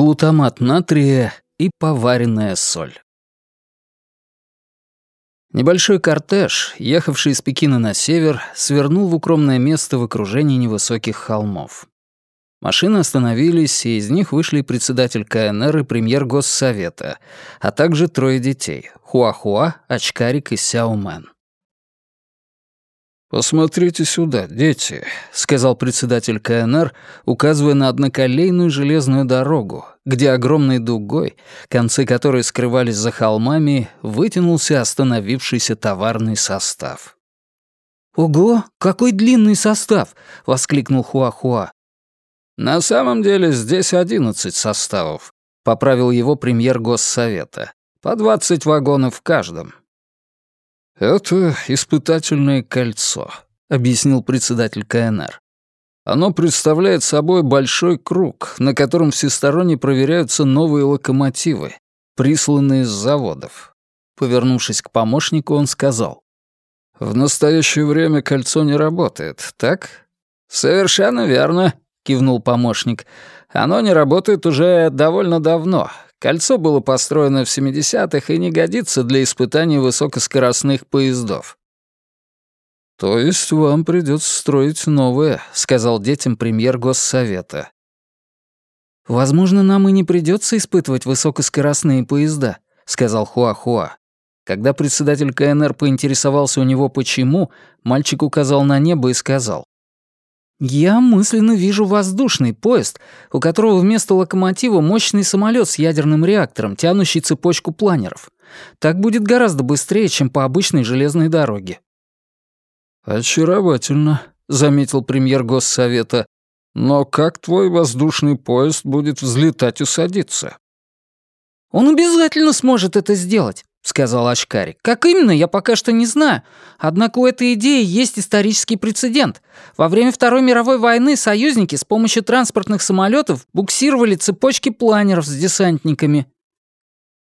глутамат натрия и поваренная соль. Небольшой кортеж, ехавший из Пекина на север, свернул в укромное место в окружении невысоких холмов. Машины остановились, и из них вышли председатель КНР и премьер Госсовета, а также трое детей — Хуахуа, Очкарик и Сяомен. «Посмотрите сюда, дети», — сказал председатель КНР, указывая на одноколейную железную дорогу, где огромной дугой, концы которой скрывались за холмами, вытянулся остановившийся товарный состав. «Ого, какой длинный состав!» — воскликнул Хуахуа. «На самом деле здесь одиннадцать составов», — поправил его премьер Госсовета. «По двадцать вагонов в каждом. «Это испытательное кольцо», — объяснил председатель КНР. «Оно представляет собой большой круг, на котором всесторонне проверяются новые локомотивы, присланные с заводов». Повернувшись к помощнику, он сказал. «В настоящее время кольцо не работает, так?» «Совершенно верно», — кивнул помощник. «Оно не работает уже довольно давно, Кольцо было построено в 70-х и не годится для испытания высокоскоростных поездов. «То есть вам придется строить новое», — сказал детям премьер Госсовета. «Возможно, нам и не придется испытывать высокоскоростные поезда», — сказал Хуахуа. Когда председатель КНР поинтересовался у него почему, мальчик указал на небо и сказал. Я мысленно вижу воздушный поезд, у которого вместо локомотива мощный самолет с ядерным реактором, тянущий цепочку планеров. Так будет гораздо быстрее, чем по обычной железной дороге. «Очаровательно», — заметил премьер Госсовета. «Но как твой воздушный поезд будет взлетать и садиться?» «Он обязательно сможет это сделать. — сказал Очкарик. «Как именно, я пока что не знаю. Однако у этой идеи есть исторический прецедент. Во время Второй мировой войны союзники с помощью транспортных самолетов буксировали цепочки планеров с десантниками».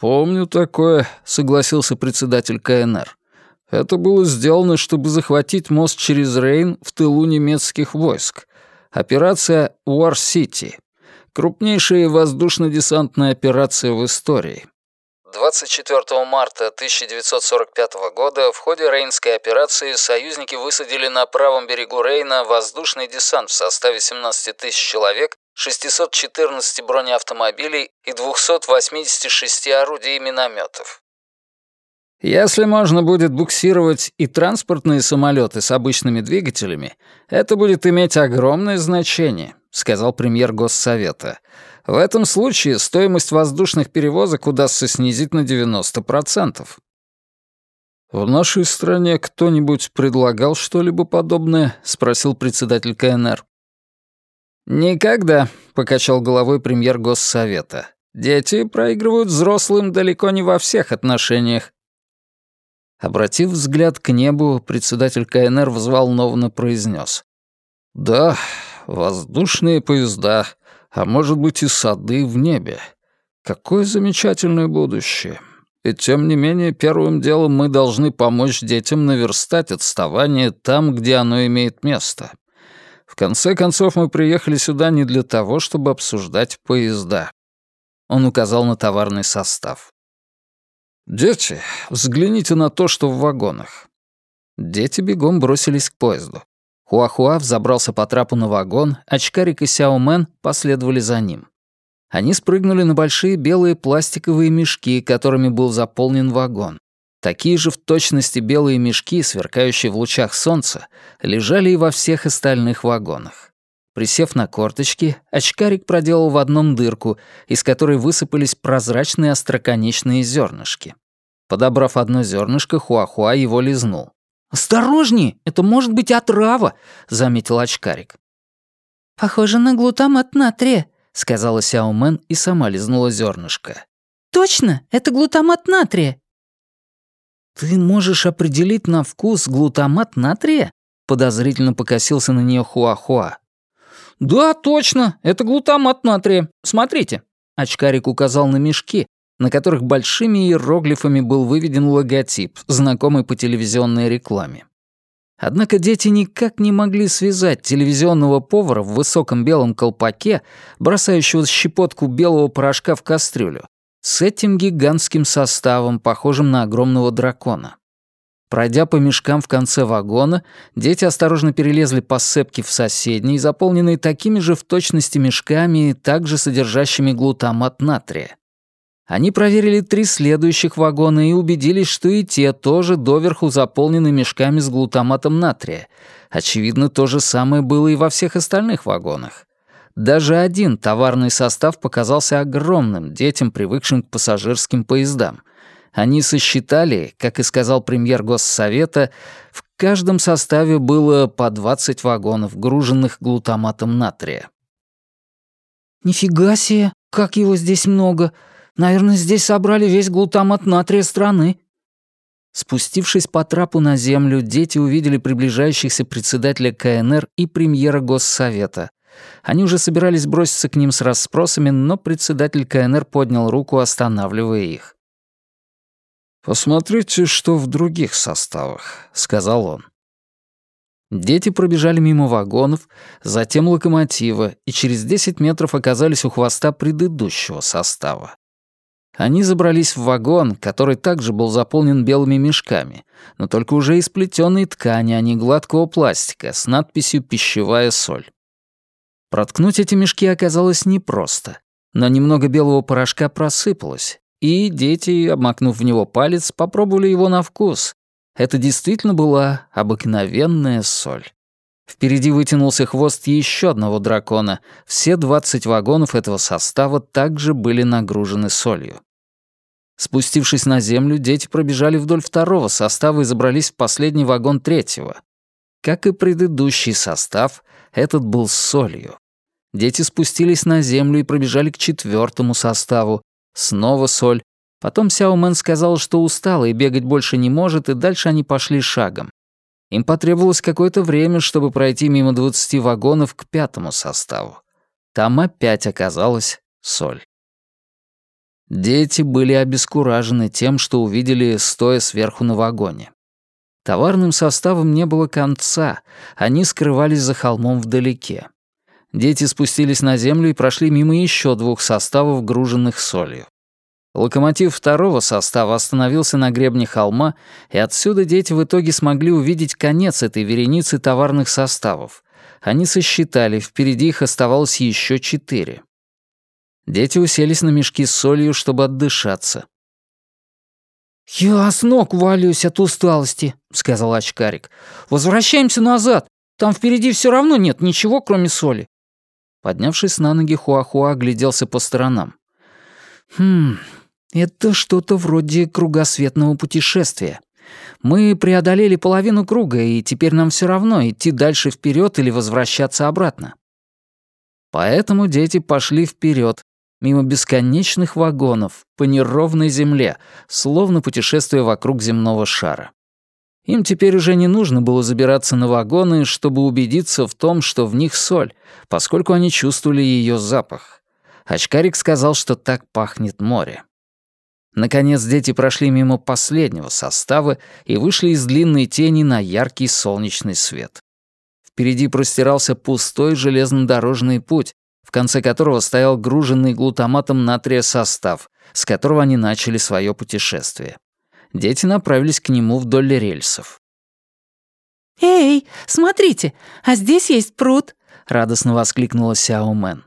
«Помню такое», — согласился председатель КНР. «Это было сделано, чтобы захватить мост через Рейн в тылу немецких войск. Операция «Уар-Сити». Крупнейшая воздушно-десантная операция в истории. 24 марта 1945 года в ходе Рейнской операции союзники высадили на правом берегу Рейна воздушный десант в составе 17 тысяч человек, 614 бронеавтомобилей и 286 орудий и минометов. Если можно будет буксировать и транспортные самолеты с обычными двигателями, это будет иметь огромное значение, сказал премьер Госсовета. В этом случае стоимость воздушных перевозок удастся снизить на 90%. «В нашей стране кто-нибудь предлагал что-либо подобное?» — спросил председатель КНР. «Никогда», — покачал головой премьер Госсовета. «Дети проигрывают взрослым далеко не во всех отношениях». Обратив взгляд к небу, председатель КНР взволнованно произнес. «Да, воздушные поезда, а может быть и сады в небе. Какое замечательное будущее. И тем не менее, первым делом мы должны помочь детям наверстать отставание там, где оно имеет место. В конце концов, мы приехали сюда не для того, чтобы обсуждать поезда. Он указал на товарный состав. «Дети, взгляните на то, что в вагонах». Дети бегом бросились к поезду. Хуахуа взобрался по трапу на вагон, очкарик и Сяомен последовали за ним. Они спрыгнули на большие белые пластиковые мешки, которыми был заполнен вагон. Такие же в точности белые мешки, сверкающие в лучах солнца, лежали и во всех остальных вагонах. Присев на корточки, очкарик проделал в одном дырку, из которой высыпались прозрачные остроконечные зернышки. Подобрав одно зернышко, Хуахуа его лизнул. «Осторожнее, это может быть отрава», — заметил очкарик. «Похоже на глутамат натрия», — сказала Сяомен и сама лизнула зернышко. «Точно, это глутамат натрия». «Ты можешь определить на вкус глутамат натрия?» — подозрительно покосился на нее Хуахуа. «Да, точно, это глутамат натрия. Смотрите». Очкарик указал на мешки, на которых большими иероглифами был выведен логотип, знакомый по телевизионной рекламе. Однако дети никак не могли связать телевизионного повара в высоком белом колпаке, бросающего щепотку белого порошка в кастрюлю, с этим гигантским составом, похожим на огромного дракона. Пройдя по мешкам в конце вагона, дети осторожно перелезли по сцепке в соседний, заполненный такими же в точности мешками, также содержащими глутамат натрия. Они проверили три следующих вагона и убедились, что и те тоже доверху заполнены мешками с глутаматом натрия. Очевидно, то же самое было и во всех остальных вагонах. Даже один товарный состав показался огромным детям, привыкшим к пассажирским поездам. Они сосчитали, как и сказал премьер Госсовета, в каждом составе было по 20 вагонов, груженных глутаматом натрия. «Нифига себе, как его здесь много!» Наверное, здесь собрали весь глутамат натрия страны». Спустившись по трапу на землю, дети увидели приближающихся председателя КНР и премьера Госсовета. Они уже собирались броситься к ним с расспросами, но председатель КНР поднял руку, останавливая их. «Посмотрите, что в других составах», — сказал он. Дети пробежали мимо вагонов, затем локомотива, и через 10 метров оказались у хвоста предыдущего состава. Они забрались в вагон, который также был заполнен белыми мешками, но только уже из плетёной ткани, а не гладкого пластика, с надписью «Пищевая соль». Проткнуть эти мешки оказалось непросто, но немного белого порошка просыпалось, и дети, обмакнув в него палец, попробовали его на вкус. Это действительно была обыкновенная соль. Впереди вытянулся хвост еще одного дракона. Все 20 вагонов этого состава также были нагружены солью. Спустившись на землю, дети пробежали вдоль второго состава и забрались в последний вагон третьего. Как и предыдущий состав, этот был с солью. Дети спустились на землю и пробежали к четвертому составу. Снова соль. Потом Сяо Мэн сказал, что устала и бегать больше не может, и дальше они пошли шагом. Им потребовалось какое-то время, чтобы пройти мимо 20 вагонов к пятому составу. Там опять оказалась соль. Дети были обескуражены тем, что увидели, стоя сверху на вагоне. Товарным составом не было конца, они скрывались за холмом вдалеке. Дети спустились на землю и прошли мимо еще двух составов, груженных солью. Локомотив второго состава остановился на гребне холма, и отсюда дети в итоге смогли увидеть конец этой вереницы товарных составов. Они сосчитали, впереди их оставалось еще четыре. Дети уселись на мешки с солью, чтобы отдышаться. «Я с ног валюсь от усталости», — сказал очкарик. «Возвращаемся назад. Там впереди все равно нет ничего, кроме соли». Поднявшись на ноги, Хуахуа огляделся по сторонам. «Хм, это что-то вроде кругосветного путешествия. Мы преодолели половину круга, и теперь нам все равно идти дальше вперед или возвращаться обратно». Поэтому дети пошли вперед, мимо бесконечных вагонов, по неровной земле, словно путешествуя вокруг земного шара. Им теперь уже не нужно было забираться на вагоны, чтобы убедиться в том, что в них соль, поскольку они чувствовали ее запах. Очкарик сказал, что так пахнет море. Наконец дети прошли мимо последнего состава и вышли из длинной тени на яркий солнечный свет. Впереди простирался пустой железнодорожный путь, в конце которого стоял груженный глутаматом натрия состав, с которого они начали свое путешествие. Дети направились к нему вдоль рельсов. «Эй, смотрите, а здесь есть пруд!» — радостно воскликнула Сяо Мэн.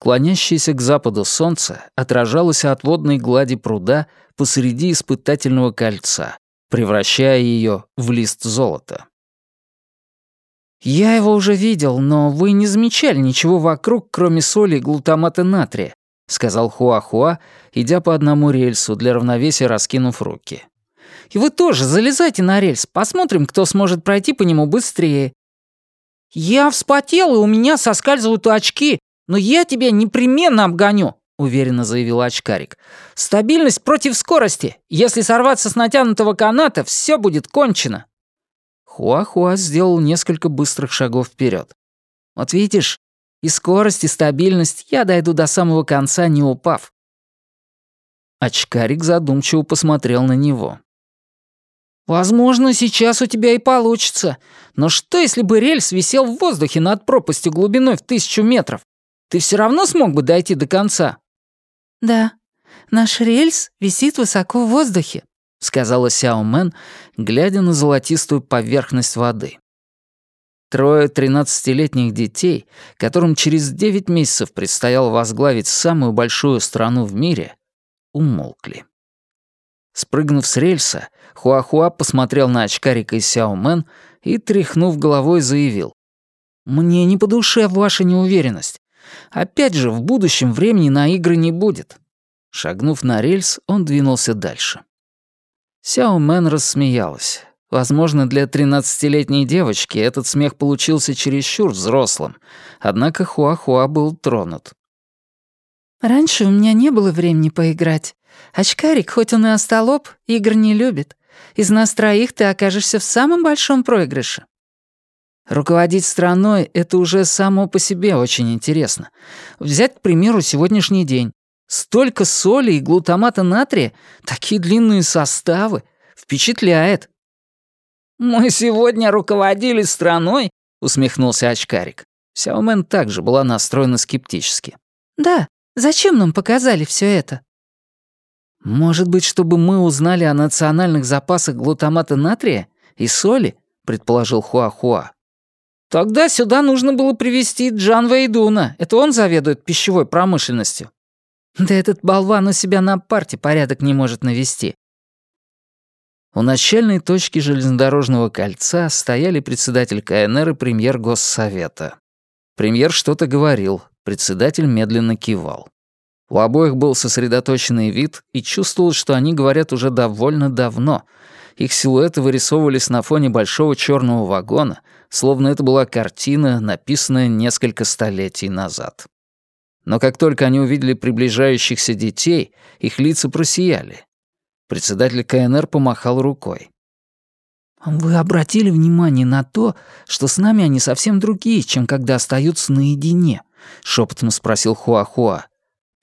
Клонящееся к западу солнце отражалось от водной глади пруда посреди испытательного кольца, превращая ее в лист золота. «Я его уже видел, но вы не замечали ничего вокруг, кроме соли и глутамата натрия», — сказал Хуахуа, идя по одному рельсу, для равновесия раскинув руки. «И вы тоже залезайте на рельс, посмотрим, кто сможет пройти по нему быстрее». «Я вспотел, и у меня соскальзывают очки, но я тебя непременно обгоню», — уверенно заявил очкарик. «Стабильность против скорости. Если сорваться с натянутого каната, все будет кончено». Хуахуа сделал несколько быстрых шагов вперед. «Вот видишь, и скорость, и стабильность я дойду до самого конца, не упав». Очкарик задумчиво посмотрел на него. «Возможно, сейчас у тебя и получится. Но что, если бы рельс висел в воздухе над пропастью глубиной в тысячу метров? Ты все равно смог бы дойти до конца?» «Да, наш рельс висит высоко в воздухе», — сказала Сяо Мэн, глядя на золотистую поверхность воды. Трое тринадцатилетних детей, которым через девять месяцев предстояло возглавить самую большую страну в мире, умолкли. Спрыгнув с рельса, Хуахуа посмотрел на очкарика и Сяомен и, тряхнув головой, заявил. «Мне не по душе ваша неуверенность. Опять же, в будущем времени на игры не будет». Шагнув на рельс, он двинулся дальше. Сяомен рассмеялась. Возможно, для тринадцатилетней девочки этот смех получился чересчур взрослым, однако Хуахуа был тронут. «Раньше у меня не было времени поиграть. Очкарик, хоть он и остолоп, игр не любит. Из нас троих ты окажешься в самом большом проигрыше». Руководить страной — это уже само по себе очень интересно. Взять, к примеру, сегодняшний день. Столько соли и глутамата натрия, такие длинные составы. Впечатляет. «Мы сегодня руководили страной?» — усмехнулся очкарик. Сяомен также была настроена скептически. «Да, зачем нам показали все это?» «Может быть, чтобы мы узнали о национальных запасах глутамата натрия и соли?» — предположил Хуахуа. «Тогда сюда нужно было привести Джан Вейдуна. Это он заведует пищевой промышленностью». «Да этот болван у себя на парте порядок не может навести». У начальной точки железнодорожного кольца стояли председатель КНР и премьер Госсовета. Премьер что-то говорил, председатель медленно кивал. У обоих был сосредоточенный вид, и чувствовалось, что они говорят уже довольно давно. Их силуэты вырисовывались на фоне большого черного вагона, словно это была картина, написанная несколько столетий назад. Но как только они увидели приближающихся детей, их лица просияли. Председатель КНР помахал рукой. «Вы обратили внимание на то, что с нами они совсем другие, чем когда остаются наедине?» — шепотом спросил Хуахуа. -Хуа.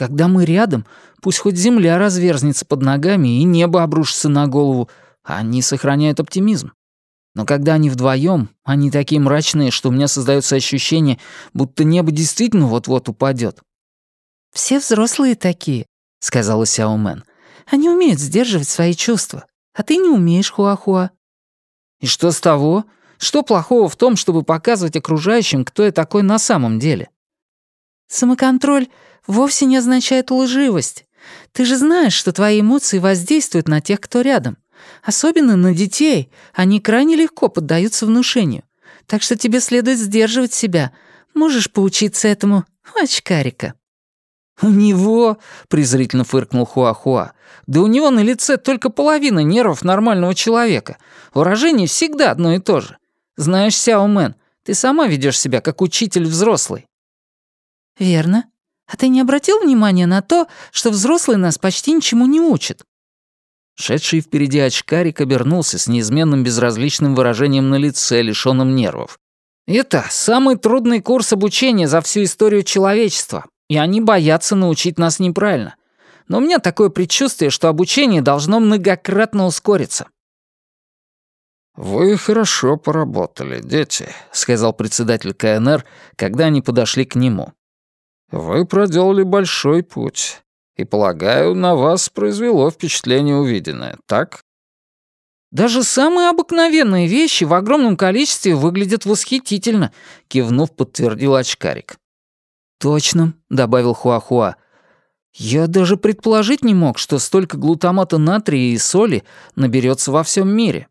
Когда мы рядом, пусть хоть земля разверзнется под ногами и небо обрушится на голову, они сохраняют оптимизм. Но когда они вдвоем, они такие мрачные, что у меня создается ощущение, будто небо действительно вот-вот упадет. «Все взрослые такие», — сказала Сяо Мэн. «Они умеют сдерживать свои чувства, а ты не умеешь, Хуахуа». «И что с того? Что плохого в том, чтобы показывать окружающим, кто я такой на самом деле?» «Самоконтроль вовсе не означает лживость. Ты же знаешь, что твои эмоции воздействуют на тех, кто рядом. Особенно на детей. Они крайне легко поддаются внушению. Так что тебе следует сдерживать себя. Можешь поучиться этому очкарика». «У него...» — презрительно фыркнул Хуахуа. «Да у него на лице только половина нервов нормального человека. Выражение всегда одно и то же. Знаешь, Сяо Мэн, ты сама ведешь себя как учитель взрослый». «Верно. А ты не обратил внимания на то, что взрослые нас почти ничему не учат?» Шедший впереди очкарик обернулся с неизменным безразличным выражением на лице, лишённым нервов. «Это самый трудный курс обучения за всю историю человечества, и они боятся научить нас неправильно. Но у меня такое предчувствие, что обучение должно многократно ускориться». «Вы хорошо поработали, дети», — сказал председатель КНР, когда они подошли к нему. Вы проделали большой путь, и, полагаю, на вас произвело впечатление увиденное, так? «Даже самые обыкновенные вещи в огромном количестве выглядят восхитительно», — кивнув, подтвердил очкарик. «Точно», — добавил Хуахуа. «Я даже предположить не мог, что столько глутамата натрия и соли наберется во всем мире».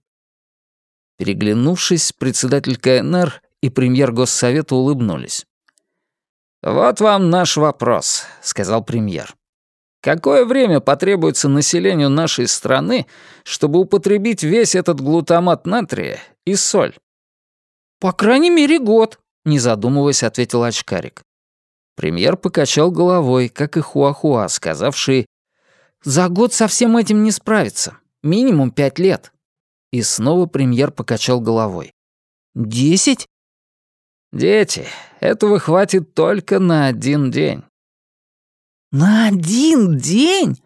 Переглянувшись, председатель КНР и премьер Госсовета улыбнулись. «Вот вам наш вопрос», — сказал премьер. «Какое время потребуется населению нашей страны, чтобы употребить весь этот глутамат натрия и соль?» «По крайней мере, год», — не задумываясь, ответил очкарик. Премьер покачал головой, как и Хуахуа, сказавший, «За год со всем этим не справиться. Минимум пять лет». И снова премьер покачал головой. «Десять?» «Дети, этого хватит только на один день». «На один день?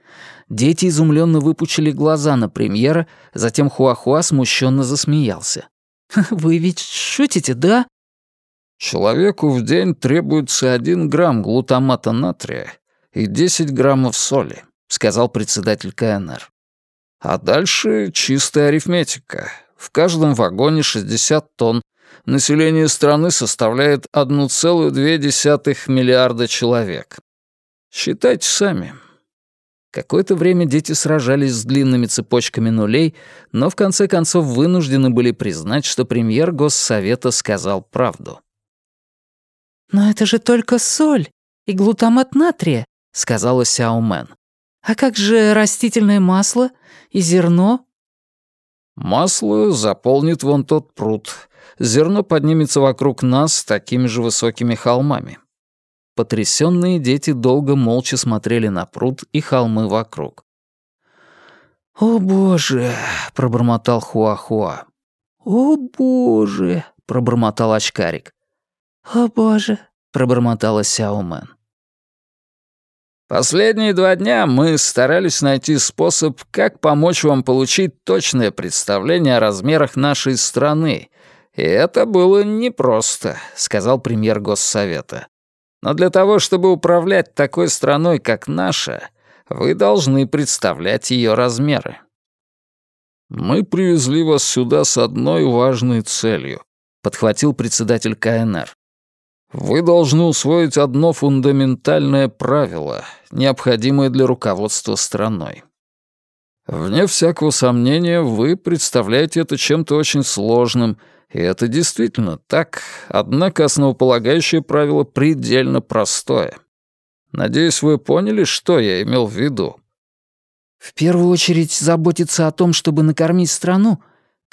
Дети изумленно выпучили глаза на премьера, затем Хуахуа смущенно засмеялся. «Вы ведь шутите, да?» «Человеку в день требуется один грамм глутамата натрия и 10 граммов соли», — сказал председатель КНР. «А дальше чистая арифметика. В каждом вагоне 60 тонн. Население страны составляет 1,2 миллиарда человек. Считайте сами, Какое-то время дети сражались с длинными цепочками нулей, но в конце концов вынуждены были признать, что премьер Госсовета сказал правду. «Но это же только соль и глутамат натрия», — сказала Сяо Мэн. «А как же растительное масло и зерно?» «Масло заполнит вон тот пруд. Зерно поднимется вокруг нас такими же высокими холмами. Потрясенные дети долго молча смотрели на пруд и холмы вокруг. «О боже!» — пробормотал Хуахуа. «О боже!» — пробормотал очкарик. «О боже!» — пробормотала Сяомен. Последние два дня мы старались найти способ, как помочь вам получить точное представление о размерах нашей страны. И это было непросто, сказал премьер Госсовета. Но для того, чтобы управлять такой страной, как наша, вы должны представлять ее размеры. «Мы привезли вас сюда с одной важной целью», — подхватил председатель КНР. «Вы должны усвоить одно фундаментальное правило, необходимое для руководства страной. Вне всякого сомнения, вы представляете это чем-то очень сложным — и это действительно так, однако основополагающее правило предельно простое. Надеюсь, вы поняли, что я имел в виду. В первую очередь заботиться о том, чтобы накормить страну.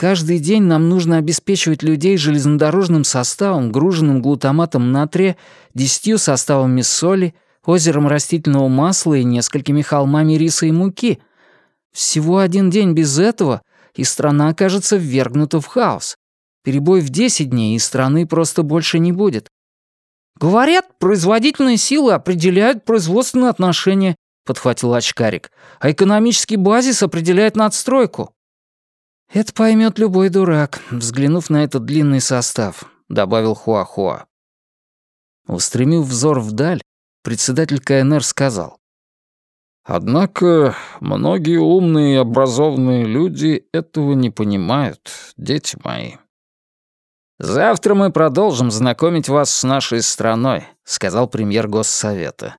Каждый день нам нужно обеспечивать людей железнодорожным составом, груженным глутаматом натрия, десятью составами соли, озером растительного масла и несколькими холмами риса и муки. Всего один день без этого, и страна окажется ввергнута в хаос. Перебой в 10 дней, и страны просто больше не будет. «Говорят, производительные силы определяют производственные отношения», — подхватил очкарик, «а экономический базис определяет надстройку». «Это поймет любой дурак, взглянув на этот длинный состав», — добавил Хуахуа. Устремив взор вдаль, председатель КНР сказал. «Однако многие умные и образованные люди этого не понимают, дети мои». «Завтра мы продолжим знакомить вас с нашей страной», — сказал премьер Госсовета.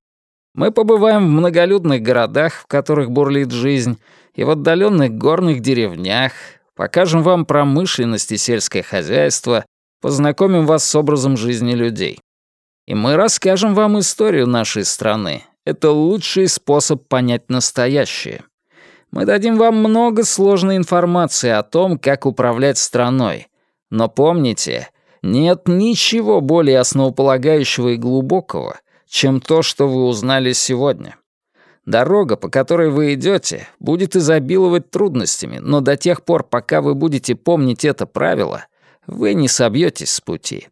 «Мы побываем в многолюдных городах, в которых бурлит жизнь, и в отдаленных горных деревнях, покажем вам промышленность и сельское хозяйство, познакомим вас с образом жизни людей. И мы расскажем вам историю нашей страны. Это лучший способ понять настоящее. Мы дадим вам много сложной информации о том, как управлять страной, но помните, нет ничего более основополагающего и глубокого, чем то, что вы узнали сегодня. Дорога, по которой вы идете, будет изобиловать трудностями, но до тех пор, пока вы будете помнить это правило, вы не собьетесь с пути.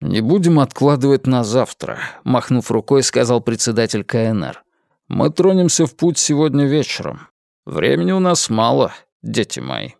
«Не будем откладывать на завтра», — махнув рукой, сказал председатель КНР. «Мы тронемся в путь сегодня вечером. Времени у нас мало, дети мои».